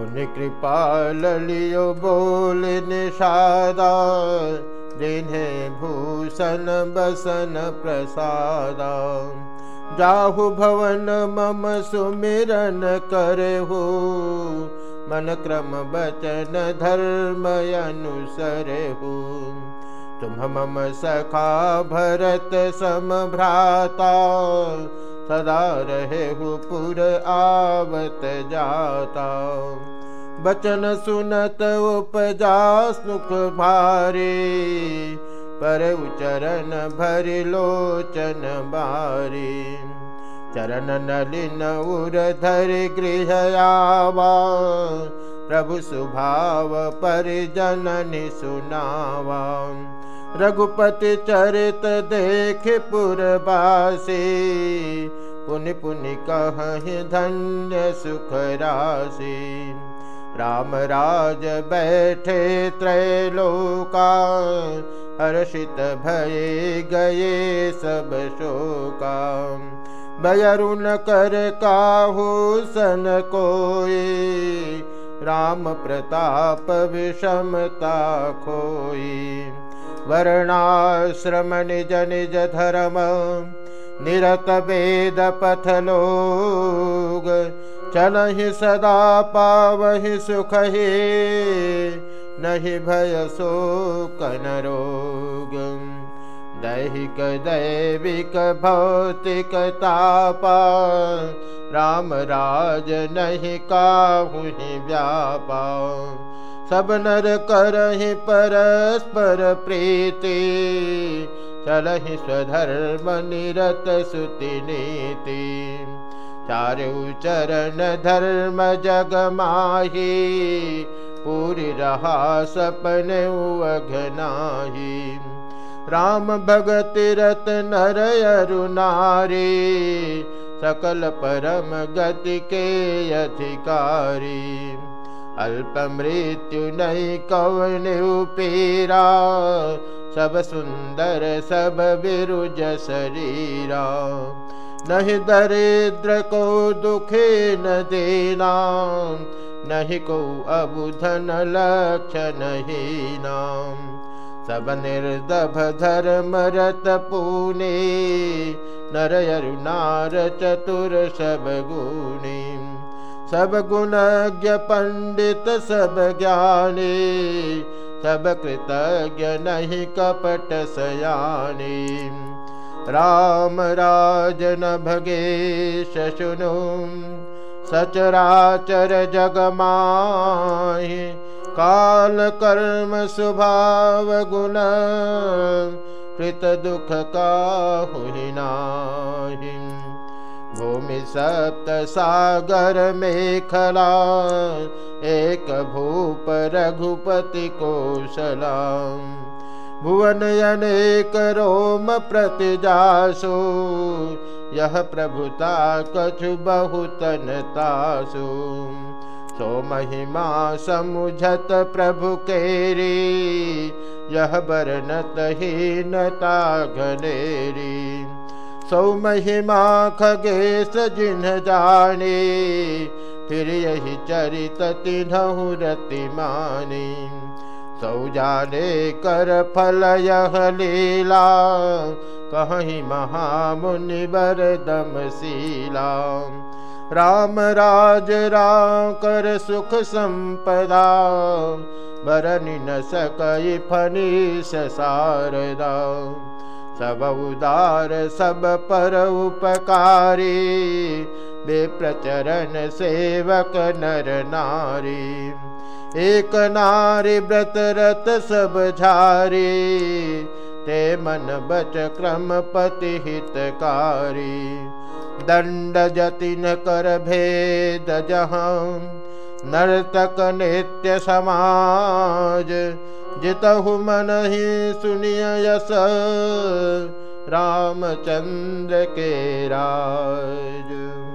पुण्य कृपाल लियो बोल निषादा, जिन्हें भूषण बसन प्रसादा। जाहु भवन मम सुमिरन करहु, मन क्रम बचन धर्म अनुसरहु। तुम मम सखा भरत सम भ्राता सदा रहे पुर आवत जाता। बचन सुनत उपजा सुख भारी पर उचरण भरि लोचन बारी। चरण नलिन उर धर गृह आवा प्रभु सुभाव परिजननि सुनावा रघुपति चरित देख पुरबासी पुनि पुनि कह धन्य सुख राशि राम राज बैठे त्रैलोका, हर्षित भये गए सब शोका। बयरुन कर काहू सन कोई, राम प्रताप विषमता खोई। वर्णाश्रम निज निज धर्म निरत वेद पथ लोग चलहि सदा पावहि सुख ही नहि भय शोकन रोग दैहिक दैविक भौतिक तापा, राम राज नहीं काहु व्यापा। सब नर करहि परस्पर प्रीति, चलहि स्वधर्म निरत सुति नीति। चारु चरण धर्म जग माही, पूरी रहा सपन अघनाही राम भगत रत नर अरु नारी, सकल परम गति के अधिकारी। अल्प मृत्यु नहीं कौन पीरा सब सुंदर सब बिरुज शरीरा नहीं दरिद्र को दुखे न देना, नहीं को अबुधन लक्ष्य नहीं नाम सब निर्दभ धर्म रत पुने नर नार चतुर सब गुणी। सब गुणज्ञ पंडित, सब ज्ञानी, सब कृतज्ञ नहीं कपट सयानी। राम राज न भगे सुनु, सचराचर जगमाहि काल कर्म स्वभाव गुण, कृत दुख का हुई हुनाहि भूमि सप्त सागर मेखला, एक भूप रघुपति कौशला। भुवन अनेक रोम प्रतिजासु यह प्रभुता कछु बहुतन तासु। सो महिमा समुझत प्रभु केरी, यह बरनत हीनता घनेरी। सौ महिमा खगेश जिन जाने फिर यही चरित तिन्हु रति मानी सौ जाने कर फल यह लीला, कहीं महामुनि बर दमशीला। राम राज राम कर सुख संपदा, बरन न सकई फनीस शारदा। सब उदार, सब पर उपकारी। बेप्रचरण सेवक नर नारी। एक नारी व्रत रत सब झारी। ते मन बच क्रम पति हितकारी दंड जतिन कर भेद जहाँ, नर्तक नित्य समाज। जितहु मनहि सुनियस रामचन्द्र के राज।